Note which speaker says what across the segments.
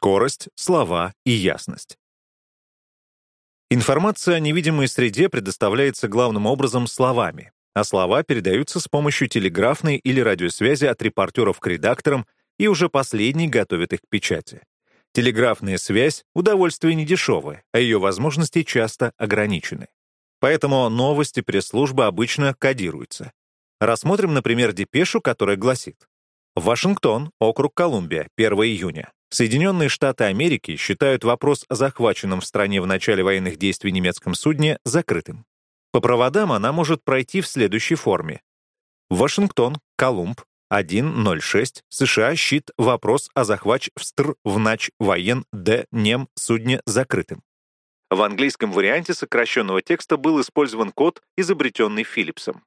Speaker 1: скорость, слова и ясность. Информация о невидимой среде предоставляется главным образом словами, а слова передаются с помощью телеграфной или радиосвязи от репортеров к редакторам, и уже последний готовит их к печати. Телеграфная связь — удовольствие недешевое, а ее возможности часто ограничены. Поэтому новости пресс-службы обычно кодируются. Рассмотрим, например, депешу, которая гласит «Вашингтон, округ Колумбия, 1 июня. Соединенные Штаты Америки считают вопрос о захваченном в стране в начале военных действий немецком судне закрытым. По проводам она может пройти в следующей форме. Вашингтон, Колумб, 1.06, США щит вопрос о захвач в стр в нач воен д нем судне закрытым. В английском варианте сокращенного текста был использован код, изобретенный Филлипсом.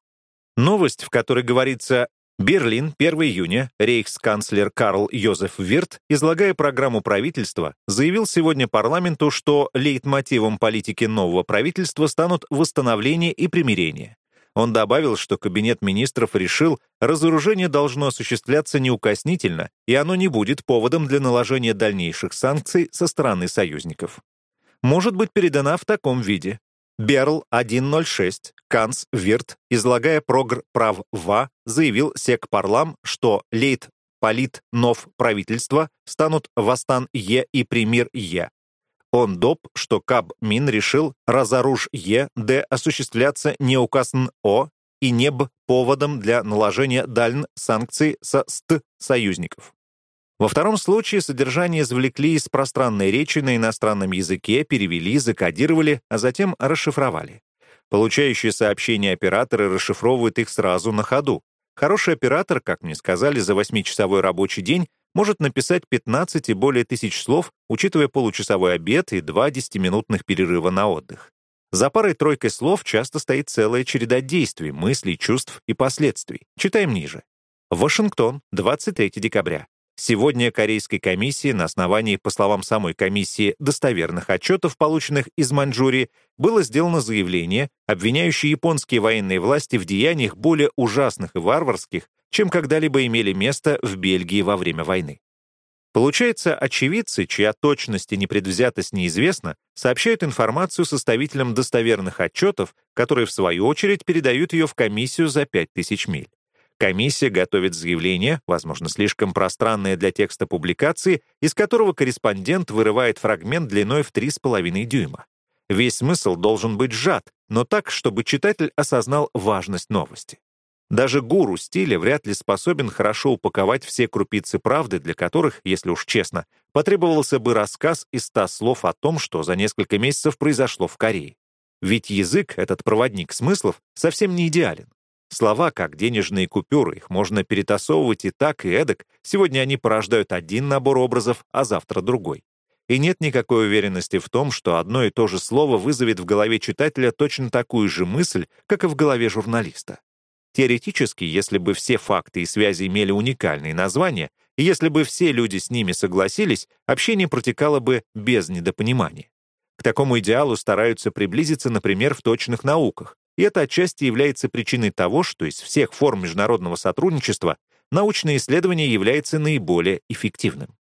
Speaker 1: Новость, в которой говорится Берлин, 1 июня, рейхсканцлер Карл Йозеф Вирт, излагая программу правительства, заявил сегодня парламенту, что лейтмотивом политики нового правительства станут восстановление и примирение. Он добавил, что Кабинет министров решил, разоружение должно осуществляться неукоснительно, и оно не будет поводом для наложения дальнейших санкций со стороны союзников. Может быть передана в таком виде. Берл 106, Канц Вирт, излагая прогр прав ВА, заявил Секпарлам, что лейт полит нов правительства станут Востан Е и Премир Е. Он доп, что Каб Мин решил разоруж Е, Д осуществляться не указан О и не б поводом для наложения дальн санкций со ст союзников. Во втором случае содержание извлекли из пространной речи на иностранном языке, перевели, закодировали, а затем расшифровали. Получающие сообщения операторы расшифровывают их сразу на ходу. Хороший оператор, как мне сказали, за 8-часовой рабочий день может написать 15 и более тысяч слов, учитывая получасовой обед и два 10-минутных перерыва на отдых. За парой-тройкой слов часто стоит целая череда действий, мыслей, чувств и последствий. Читаем ниже. Вашингтон, 23 декабря. Сегодня Корейской комиссии на основании, по словам самой комиссии, достоверных отчетов, полученных из Маньчжурии, было сделано заявление, обвиняющее японские военные власти в деяниях более ужасных и варварских, чем когда-либо имели место в Бельгии во время войны. Получается, очевидцы, чья точность и непредвзятость неизвестна, сообщают информацию составителям достоверных отчетов, которые, в свою очередь, передают ее в комиссию за 5000 миль. Комиссия готовит заявление, возможно, слишком пространное для текста публикации, из которого корреспондент вырывает фрагмент длиной в 3,5 дюйма. Весь смысл должен быть сжат, но так, чтобы читатель осознал важность новости. Даже гуру стиля вряд ли способен хорошо упаковать все крупицы правды, для которых, если уж честно, потребовался бы рассказ из ста слов о том, что за несколько месяцев произошло в Корее. Ведь язык, этот проводник смыслов, совсем не идеален. Слова, как денежные купюры, их можно перетасовывать и так, и эдак. Сегодня они порождают один набор образов, а завтра другой. И нет никакой уверенности в том, что одно и то же слово вызовет в голове читателя точно такую же мысль, как и в голове журналиста. Теоретически, если бы все факты и связи имели уникальные названия, и если бы все люди с ними согласились, общение протекало бы без недопонимания. К такому идеалу стараются приблизиться, например, в точных науках, и это отчасти является причиной того, что из всех форм международного сотрудничества научное исследование является наиболее эффективным.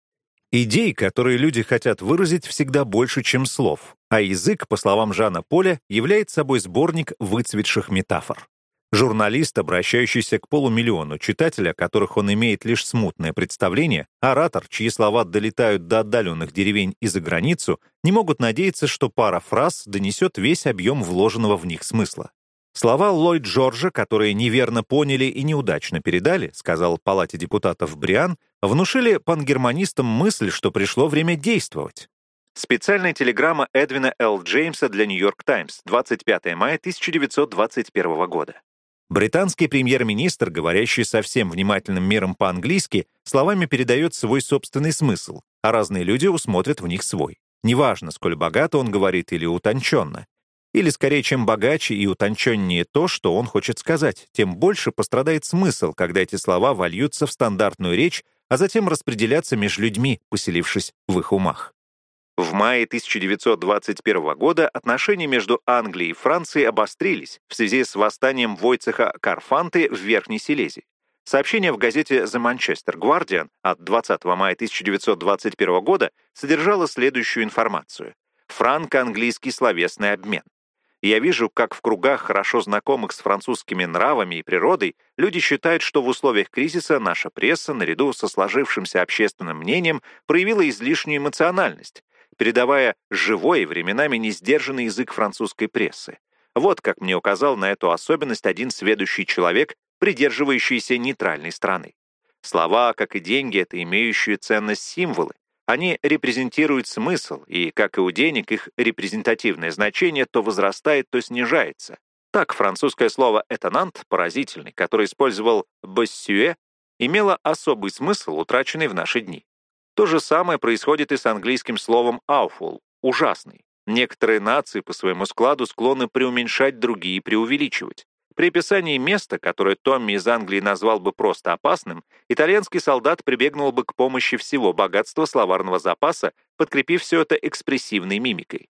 Speaker 1: Идей, которые люди хотят выразить, всегда больше, чем слов, а язык, по словам Жана Поля, является собой сборник выцветших метафор. Журналист, обращающийся к полумиллиону читателя, которых он имеет лишь смутное представление, оратор, чьи слова долетают до отдаленных деревень и за границу, не могут надеяться, что пара фраз донесет весь объем вложенного в них смысла. Слова Ллойд Джорджа, которые неверно поняли и неудачно передали, сказал Палате депутатов Бриан, внушили пангерманистам мысль, что пришло время действовать. Специальная телеграмма Эдвина Л. Джеймса для «Нью-Йорк Таймс», 25 мая 1921 года. Британский премьер-министр, говорящий со всем внимательным миром по-английски, словами передает свой собственный смысл, а разные люди усмотрят в них свой. Неважно, сколь богато он говорит или утонченно. Или, скорее, чем богаче и утонченнее то, что он хочет сказать, тем больше пострадает смысл, когда эти слова вольются в стандартную речь, а затем распределятся между людьми, поселившись в их умах. В мае 1921 года отношения между Англией и Францией обострились в связи с восстанием Войцеха Карфанты в Верхней Силезии. Сообщение в газете The Manchester Guardian от 20 мая 1921 года содержало следующую информацию. Франко-английский словесный обмен. Я вижу, как в кругах, хорошо знакомых с французскими нравами и природой, люди считают, что в условиях кризиса наша пресса, наряду со сложившимся общественным мнением, проявила излишнюю эмоциональность, передавая живой и временами несдержанный язык французской прессы. Вот как мне указал на эту особенность один сведущий человек, придерживающийся нейтральной страны. Слова, как и деньги, это имеющие ценность символы. Они репрезентируют смысл, и, как и у денег, их репрезентативное значение то возрастает, то снижается. Так, французское слово «этонант» поразительный, который использовал «боссюэ», имело особый смысл, утраченный в наши дни. То же самое происходит и с английским словом «awful» — «ужасный». Некоторые нации по своему складу склонны преуменьшать, другие преувеличивать. При описании места, которое Томми из Англии назвал бы просто опасным, итальянский солдат прибегнул бы к помощи всего богатства словарного запаса, подкрепив все это экспрессивной мимикой.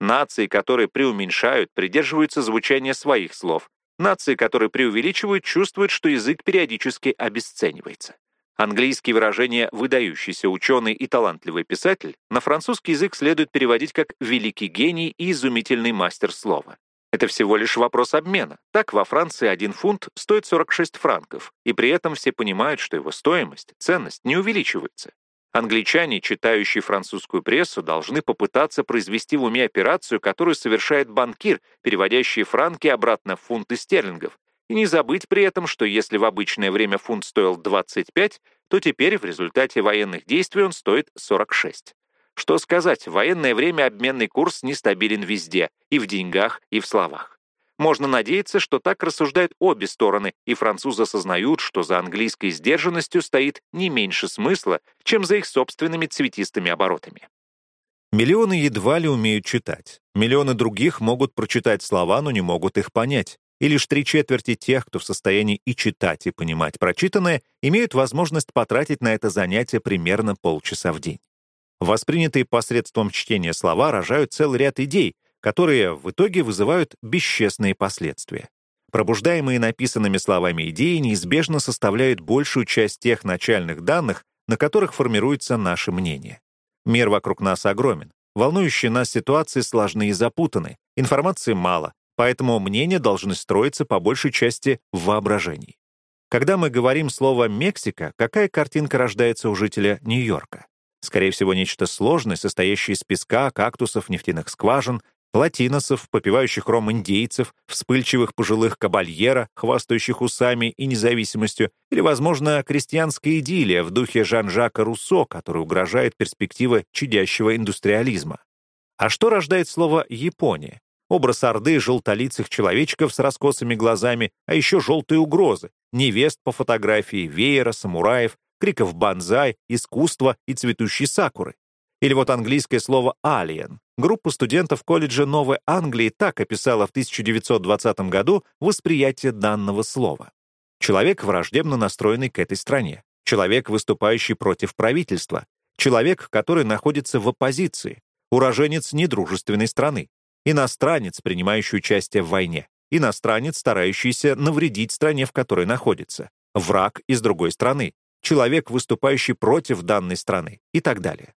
Speaker 1: Нации, которые преуменьшают, придерживаются звучания своих слов. Нации, которые преувеличивают, чувствуют, что язык периодически обесценивается. Английские выражения «выдающийся ученый» и «талантливый писатель» на французский язык следует переводить как «великий гений» и «изумительный мастер слова». Это всего лишь вопрос обмена. Так, во Франции один фунт стоит 46 франков, и при этом все понимают, что его стоимость, ценность не увеличивается. Англичане, читающие французскую прессу, должны попытаться произвести в уме операцию, которую совершает банкир, переводящий франки обратно в фунты стерлингов, и не забыть при этом, что если в обычное время фунт стоил 25, то теперь в результате военных действий он стоит 46. Что сказать, в военное время обменный курс нестабилен везде, и в деньгах, и в словах. Можно надеяться, что так рассуждают обе стороны, и французы осознают, что за английской сдержанностью стоит не меньше смысла, чем за их собственными цветистыми оборотами.
Speaker 2: Миллионы едва ли умеют читать. Миллионы других могут прочитать слова, но не могут их понять и лишь три четверти тех, кто в состоянии и читать, и понимать прочитанное, имеют возможность потратить на это занятие примерно полчаса в день. Воспринятые посредством чтения слова рожают целый ряд идей, которые в итоге вызывают бесчестные последствия. Пробуждаемые написанными словами идеи неизбежно составляют большую часть тех начальных данных, на которых формируется наше мнение. Мир вокруг нас огромен. Волнующие нас ситуации сложны и запутаны, информации мало, поэтому мнения должны строиться по большей части в воображении. Когда мы говорим слово «Мексика», какая картинка рождается у жителя Нью-Йорка? Скорее всего, нечто сложное, состоящее из песка, кактусов, нефтяных скважин, латиносов, попивающих ром индейцев, вспыльчивых пожилых кабальера, хвастающих усами и независимостью, или, возможно, крестьянская идиллия в духе Жан-Жака Руссо, который угрожает перспектива чадящего индустриализма. А что рождает слово «Япония»? Образ орды желтолицых человечков с раскосыми глазами, а еще желтые угрозы, невест по фотографии, веера, самураев, криков банзай, искусства и цветущей сакуры. Или вот английское слово «alien». Группа студентов колледжа Новой Англии так описала в 1920 году восприятие данного слова. Человек, враждебно настроенный к этой стране. Человек, выступающий против правительства. Человек, который находится в оппозиции. Уроженец недружественной страны. Иностранец, принимающий участие в войне. Иностранец, старающийся навредить стране, в которой находится. Враг из другой страны. Человек, выступающий против данной страны. И так далее.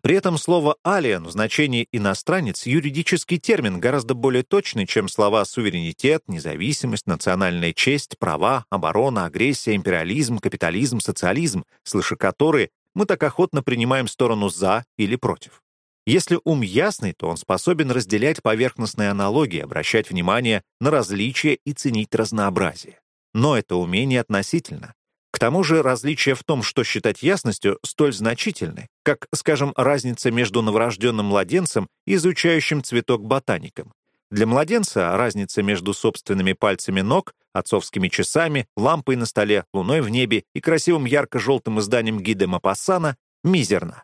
Speaker 2: При этом слово «алиен» в значении «иностранец» — юридический термин, гораздо более точный, чем слова «суверенитет», «независимость», «национальная честь», «права», «оборона», «агрессия», «империализм», «капитализм», «социализм», слыша которые мы так охотно принимаем сторону «за» или «против». Если ум ясный, то он способен разделять поверхностные аналогии, обращать внимание на различия и ценить разнообразие. Но это умение относительно. К тому же различия в том, что считать ясностью, столь значительны, как, скажем, разница между новорожденным младенцем и изучающим цветок ботаником. Для младенца разница между собственными пальцами ног, отцовскими часами, лампой на столе, луной в небе и красивым ярко-желтым изданием Гиде Мапассана мизерна.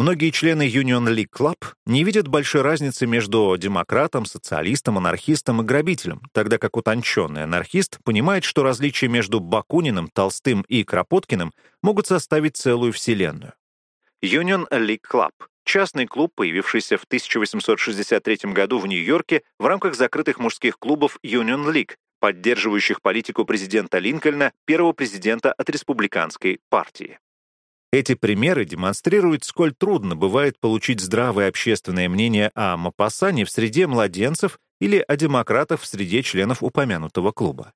Speaker 2: Многие члены Union League Club не видят большой разницы между демократом, социалистом, анархистом и грабителем, тогда как утонченный анархист понимает, что различия между Бакуниным, Толстым и Кропоткиным могут составить целую вселенную.
Speaker 1: Union League Club — частный клуб, появившийся в 1863 году в Нью-Йорке в рамках закрытых мужских клубов Union League, поддерживающих политику президента Линкольна, первого президента от республиканской партии. Эти примеры демонстрируют, сколь трудно бывает получить здравое общественное мнение о Мапассане в среде младенцев или о демократах в среде членов упомянутого клуба.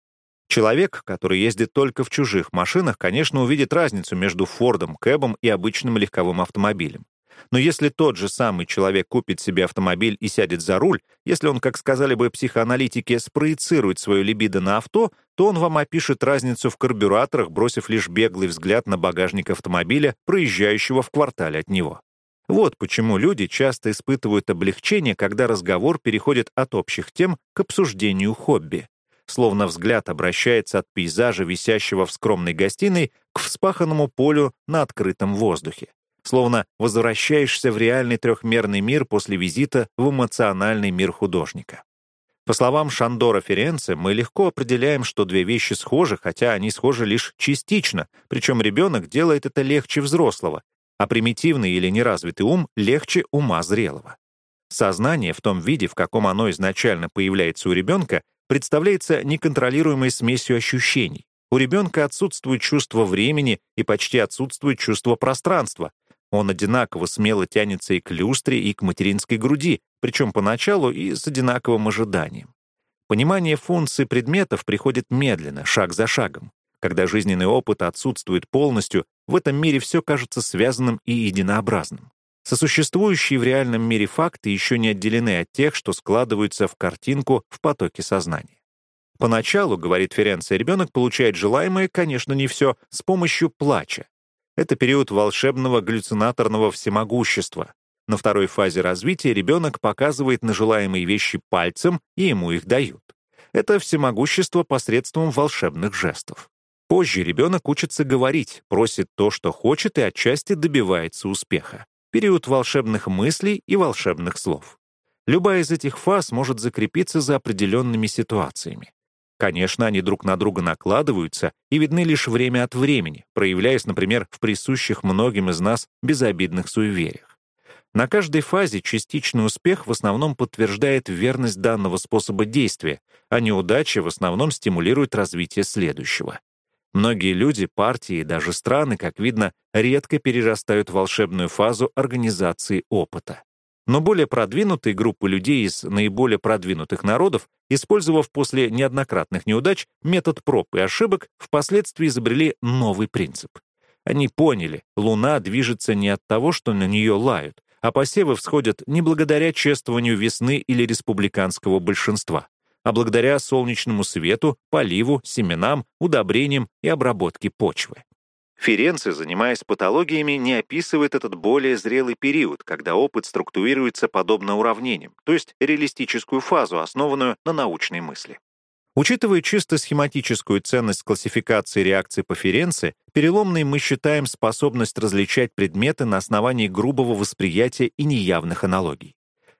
Speaker 1: Человек, который ездит только в чужих машинах, конечно, увидит разницу между Фордом, Кэбом и обычным легковым автомобилем. Но если тот же самый человек купит себе автомобиль и сядет за руль, если он, как сказали бы психоаналитики, спроецирует свою либидо на авто, то он вам опишет разницу в карбюраторах, бросив лишь беглый взгляд на багажник автомобиля, проезжающего в квартале от него. Вот почему люди часто испытывают облегчение, когда разговор переходит от общих тем к обсуждению хобби. Словно взгляд обращается от пейзажа, висящего в скромной гостиной, к вспаханному полю на открытом воздухе словно возвращаешься в реальный трехмерный мир после визита в эмоциональный мир художника. По словам Шандора Ференце, мы легко определяем, что две вещи схожи, хотя они схожи лишь частично, причем ребенок делает это легче взрослого, а примитивный или неразвитый ум легче ума зрелого. Сознание в том виде, в каком оно изначально появляется у ребенка, представляется неконтролируемой смесью ощущений. У ребенка отсутствует чувство времени и почти отсутствует чувство пространства, он одинаково смело тянется и к люстре, и к материнской груди, причем поначалу и с одинаковым ожиданием. Понимание функций предметов приходит медленно, шаг за шагом. Когда жизненный опыт отсутствует полностью, в этом мире все кажется связанным и единообразным. Сосуществующие в реальном мире факты еще не отделены от тех, что складываются в картинку в потоке сознания. Поначалу, говорит Ференция, ребенок получает желаемое, конечно, не все, с помощью плача. Это период волшебного галлюцинаторного всемогущества. На второй фазе развития ребенок показывает на желаемые вещи пальцем, и ему их дают. Это всемогущество посредством волшебных жестов. Позже ребенок учится говорить, просит то, что хочет, и отчасти добивается успеха. Период волшебных мыслей и волшебных слов. Любая из этих фаз может закрепиться за определенными ситуациями. Конечно, они друг на друга накладываются и видны лишь время от времени, проявляясь, например, в присущих многим из нас безобидных суевериях. На каждой фазе частичный успех в основном подтверждает верность данного способа действия, а неудача в основном стимулирует развитие следующего. Многие люди, партии и даже страны, как видно, редко перерастают волшебную фазу организации опыта. Но более продвинутые группы людей из наиболее продвинутых народов, использовав после неоднократных неудач метод проб и ошибок, впоследствии изобрели новый принцип. Они поняли, Луна движется не от того, что на нее лают, а посевы всходят не благодаря чествованию весны или республиканского большинства, а благодаря солнечному свету, поливу, семенам, удобрениям и обработке почвы. Ференци, занимаясь патологиями, не описывает этот более зрелый период, когда опыт структурируется подобно уравнениям, то есть реалистическую фазу, основанную на научной мысли. Учитывая чисто схематическую ценность классификации реакций по Ференци, переломной мы считаем способность различать предметы на основании грубого восприятия и неявных аналогий.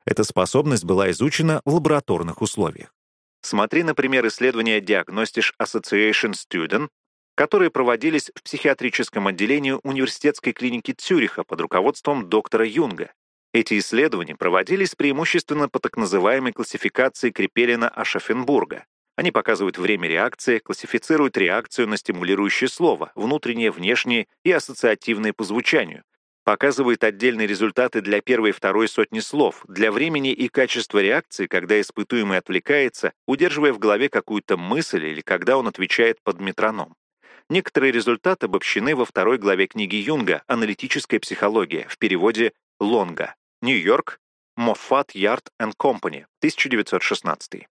Speaker 1: Эта способность была изучена в лабораторных условиях. Смотри, например, исследование Diagnostic Association Student которые проводились в психиатрическом отделении университетской клиники Цюриха под руководством доктора Юнга. Эти исследования проводились преимущественно по так называемой классификации Крепелина-Ашафенбурга. Они показывают время реакции, классифицируют реакцию на стимулирующее слово, внутреннее, внешнее и ассоциативное по звучанию, показывают отдельные результаты для первой и второй сотни слов, для времени и качества реакции, когда испытуемый отвлекается, удерживая в голове какую-то мысль или когда он отвечает под метроном. Некоторые результаты обобщены во второй главе книги Юнга «Аналитическая психология» в переводе Лонга. Нью-Йорк, Моффат Ярд энд Компани, 1916.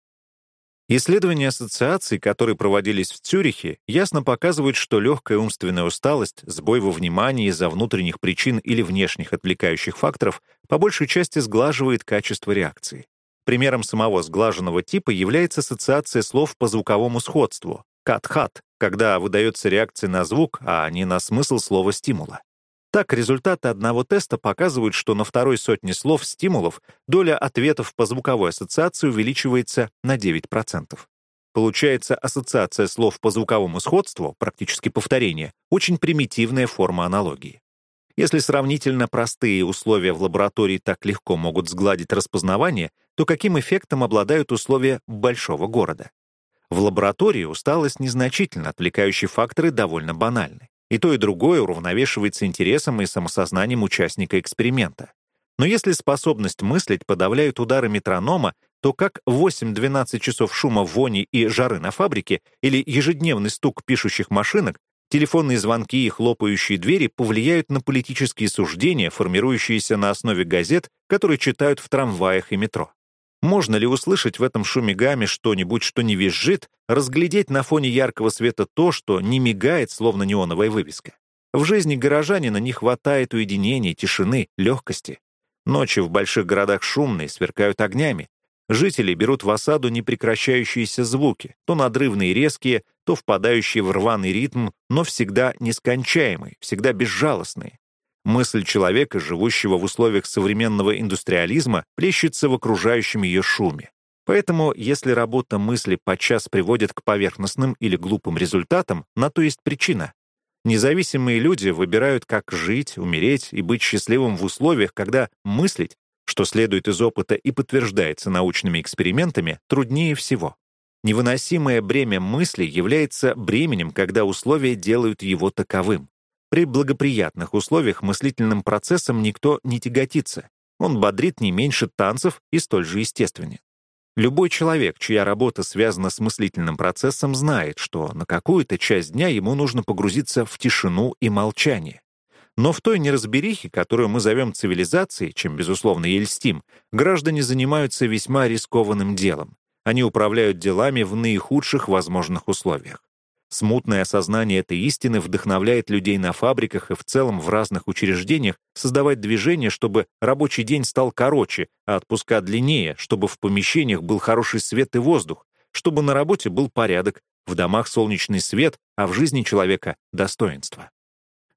Speaker 1: Исследования ассоциаций, которые проводились в Цюрихе, ясно показывают, что легкая умственная усталость, сбой во внимании из-за внутренних причин или внешних отвлекающих факторов по большей части сглаживает качество реакции. Примером самого сглаженного типа является ассоциация слов по звуковому сходству кат-хат, когда выдается реакция на звук, а не на смысл слова стимула. Так, результаты одного теста показывают, что на второй сотне слов стимулов доля ответов по звуковой ассоциации увеличивается на 9%. Получается, ассоциация слов по звуковому сходству, практически повторение, очень примитивная форма аналогии. Если сравнительно простые условия в лаборатории так легко могут сгладить распознавание, то каким эффектом обладают условия большого города? В лаборатории усталость незначительна, отвлекающие факторы довольно банальны. И то, и другое уравновешивается интересом и самосознанием участника эксперимента. Но если способность мыслить подавляют удары метронома, то как 8-12 часов шума, вони и жары на фабрике или ежедневный стук пишущих машинок, телефонные звонки и хлопающие двери повлияют на политические суждения, формирующиеся на основе газет, которые читают в трамваях и метро. Можно ли услышать в этом шуме гамме что-нибудь, что не визжит, разглядеть на фоне яркого света то, что не мигает, словно неоновая вывеска? В жизни горожанина не хватает уединения, тишины, легкости. Ночи в больших городах шумные, сверкают огнями. Жители берут в осаду непрекращающиеся звуки, то надрывные резкие, то впадающие в рваный ритм, но всегда нескончаемые, всегда безжалостные. Мысль человека, живущего в условиях современного индустриализма, плещется в окружающем ее шуме. Поэтому, если работа мысли подчас приводит к поверхностным или глупым результатам, на то есть причина. Независимые люди выбирают, как жить, умереть и быть счастливым в условиях, когда мыслить, что следует из опыта и подтверждается научными экспериментами, труднее всего. Невыносимое бремя мысли является бременем, когда условия делают его таковым. При благоприятных условиях мыслительным процессом никто не тяготится. Он бодрит не меньше танцев и столь же естественен. Любой человек, чья работа связана с мыслительным процессом, знает, что на какую-то часть дня ему нужно погрузиться в тишину и молчание. Но в той неразберихе, которую мы зовем цивилизацией, чем, безусловно, и льстим, граждане занимаются весьма рискованным делом. Они управляют делами в наихудших возможных условиях. Смутное осознание этой истины вдохновляет людей на фабриках и в целом в разных учреждениях создавать движение, чтобы рабочий день стал короче, а отпуска длиннее, чтобы в помещениях был хороший свет и воздух, чтобы на работе был порядок, в домах солнечный свет, а в жизни человека — достоинство.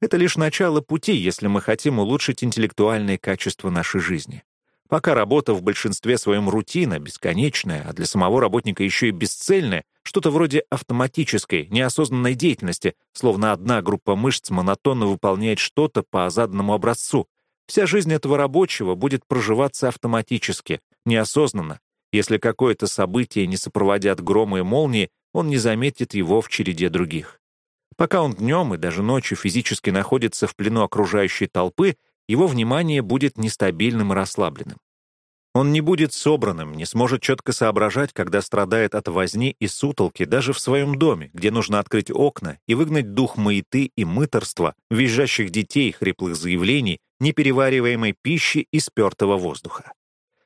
Speaker 1: Это лишь начало пути, если мы хотим улучшить интеллектуальные качества нашей жизни. Пока работа в большинстве своем рутина, бесконечная, а для самого работника еще и бесцельная, что-то вроде автоматической, неосознанной деятельности, словно одна группа мышц монотонно выполняет что-то по заданному образцу. Вся жизнь этого рабочего будет проживаться автоматически, неосознанно. Если какое-то событие не сопроводят грома и молнии, он не заметит его в череде других. Пока он днем и даже ночью физически находится в плену окружающей толпы, его внимание будет нестабильным и расслабленным. Он не будет собранным, не сможет четко соображать, когда страдает от возни и сутолки даже в своем доме, где нужно открыть окна и выгнать дух маяты и мыторства, визжащих детей, хриплых заявлений, неперевариваемой пищи и спертого воздуха.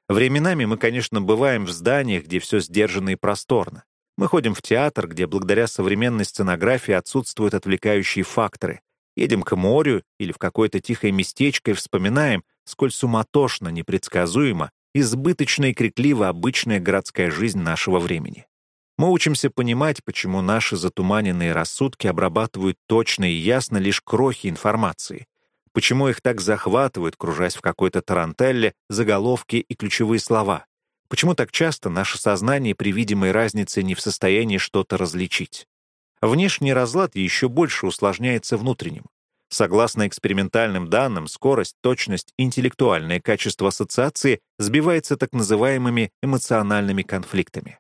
Speaker 1: Временами мы, конечно, бываем в зданиях, где все сдержанно и просторно. Мы ходим в театр, где благодаря современной сценографии отсутствуют отвлекающие факторы, Едем к морю или в какое-то тихое местечко и вспоминаем, сколь суматошно, непредсказуемо, избыточно и крикливо обычная городская жизнь нашего времени. Мы учимся понимать, почему наши затуманенные рассудки обрабатывают точно и ясно лишь крохи информации, почему их так захватывают, кружась в какой-то тарантелле, заголовки и ключевые слова, почему так часто наше сознание при видимой разнице не в состоянии что-то различить. Внешний разлад еще больше усложняется внутренним. Согласно экспериментальным данным, скорость, точность, интеллектуальное качество ассоциации сбивается так называемыми эмоциональными конфликтами.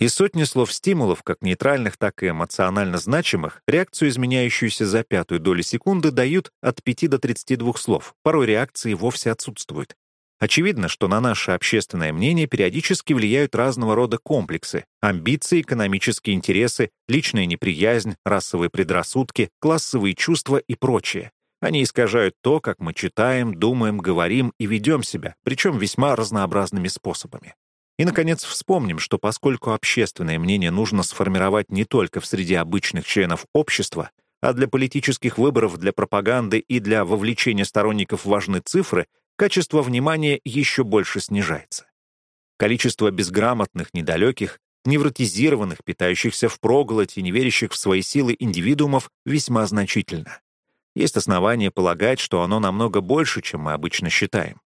Speaker 1: И сотни слов-стимулов, как нейтральных, так и эмоционально значимых, реакцию, изменяющуюся за пятую долю секунды, дают от 5 до 32 слов. Порой реакции вовсе отсутствуют. Очевидно, что на наше общественное мнение периодически влияют разного рода комплексы, амбиции, экономические интересы, личная неприязнь, расовые предрассудки, классовые чувства и прочее. Они искажают то, как мы читаем, думаем, говорим и ведем себя, причем весьма разнообразными способами. И, наконец, вспомним, что поскольку общественное мнение нужно сформировать не только в среде обычных членов общества, а для политических выборов, для пропаганды и для вовлечения сторонников важны цифры, качество внимания еще больше снижается. Количество безграмотных, недалеких, невротизированных, питающихся в впроголодь и не верящих в свои силы индивидуумов весьма значительно. Есть основания полагать, что оно намного больше, чем мы обычно считаем.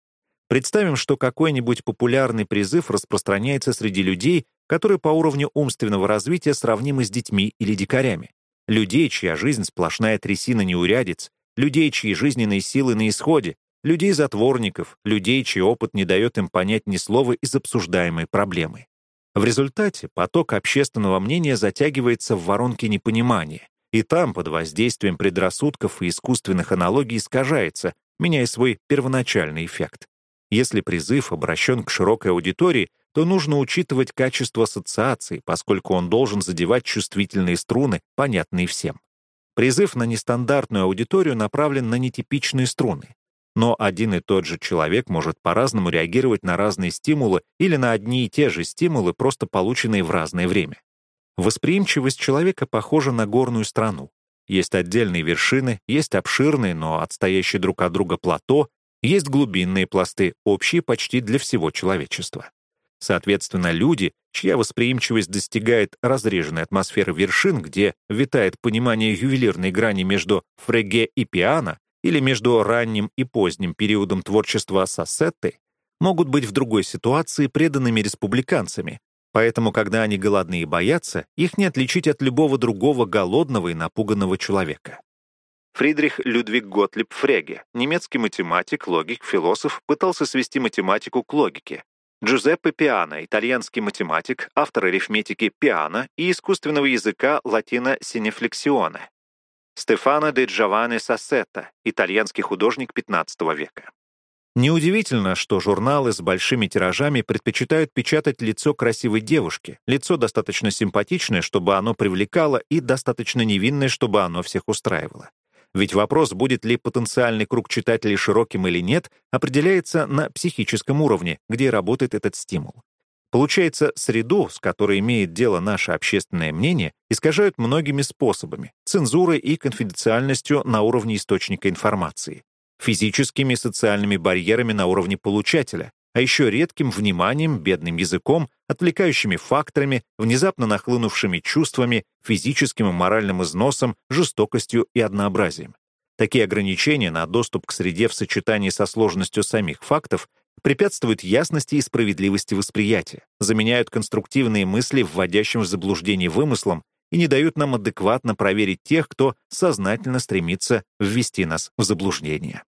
Speaker 1: Представим, что какой-нибудь популярный призыв распространяется среди людей, которые по уровню умственного развития сравнимы с детьми или дикарями. Людей, чья жизнь сплошная трясина неурядиц, людей, чьи жизненные силы на исходе, людей-затворников, людей, чей опыт не дает им понять ни слова из обсуждаемой проблемы. В результате поток общественного мнения затягивается в воронке непонимания, и там, под воздействием предрассудков и искусственных аналогий, искажается, меняя свой первоначальный эффект. Если призыв обращен к широкой аудитории, то нужно учитывать качество ассоциаций, поскольку он должен задевать чувствительные струны, понятные всем. Призыв на нестандартную аудиторию направлен на нетипичные струны. Но один и тот же человек может по-разному реагировать на разные стимулы или на одни и те же стимулы, просто полученные в разное время. Восприимчивость человека похожа на горную страну. Есть отдельные вершины, есть обширные, но отстоящие друг от друга плато, есть глубинные пласты, общие почти для всего человечества. Соответственно, люди, чья восприимчивость достигает разреженной атмосферы вершин, где витает понимание ювелирной грани между фреге и пиано или между ранним и поздним периодом творчества Сассетты, могут быть в другой ситуации преданными республиканцами, Поэтому, когда они голодны и боятся, их не отличить от любого другого голодного и напуганного человека. Фридрих Людвиг Готлиб Фреге, немецкий математик, логик, философ, пытался свести математику к логике. Джузеппе Пиано, итальянский математик, автор арифметики Пиано и искусственного языка латино синефлексионе. Стефано де Джованни Сассетта, итальянский художник XV века. Неудивительно, что журналы с большими тиражами предпочитают печатать лицо красивой девушки, лицо достаточно симпатичное, чтобы оно привлекало, и достаточно невинное, чтобы оно всех устраивало. Ведь вопрос, будет ли потенциальный круг читателей широким или нет, определяется на психическом уровне, где работает этот стимул. Получается, среду, с которой имеет дело наше общественное мнение, искажают многими способами — цензурой и конфиденциальностью на уровне источника информации физическими и социальными барьерами на уровне получателя, а еще редким вниманием, бедным языком, отвлекающими факторами, внезапно нахлынувшими чувствами, физическим и моральным износом, жестокостью и однообразием. Такие ограничения на доступ к среде в сочетании со сложностью самих фактов препятствуют ясности и справедливости восприятия, заменяют конструктивные мысли вводящим в заблуждение вымыслом и не дают нам адекватно проверить тех, кто сознательно стремится ввести нас в заблуждение.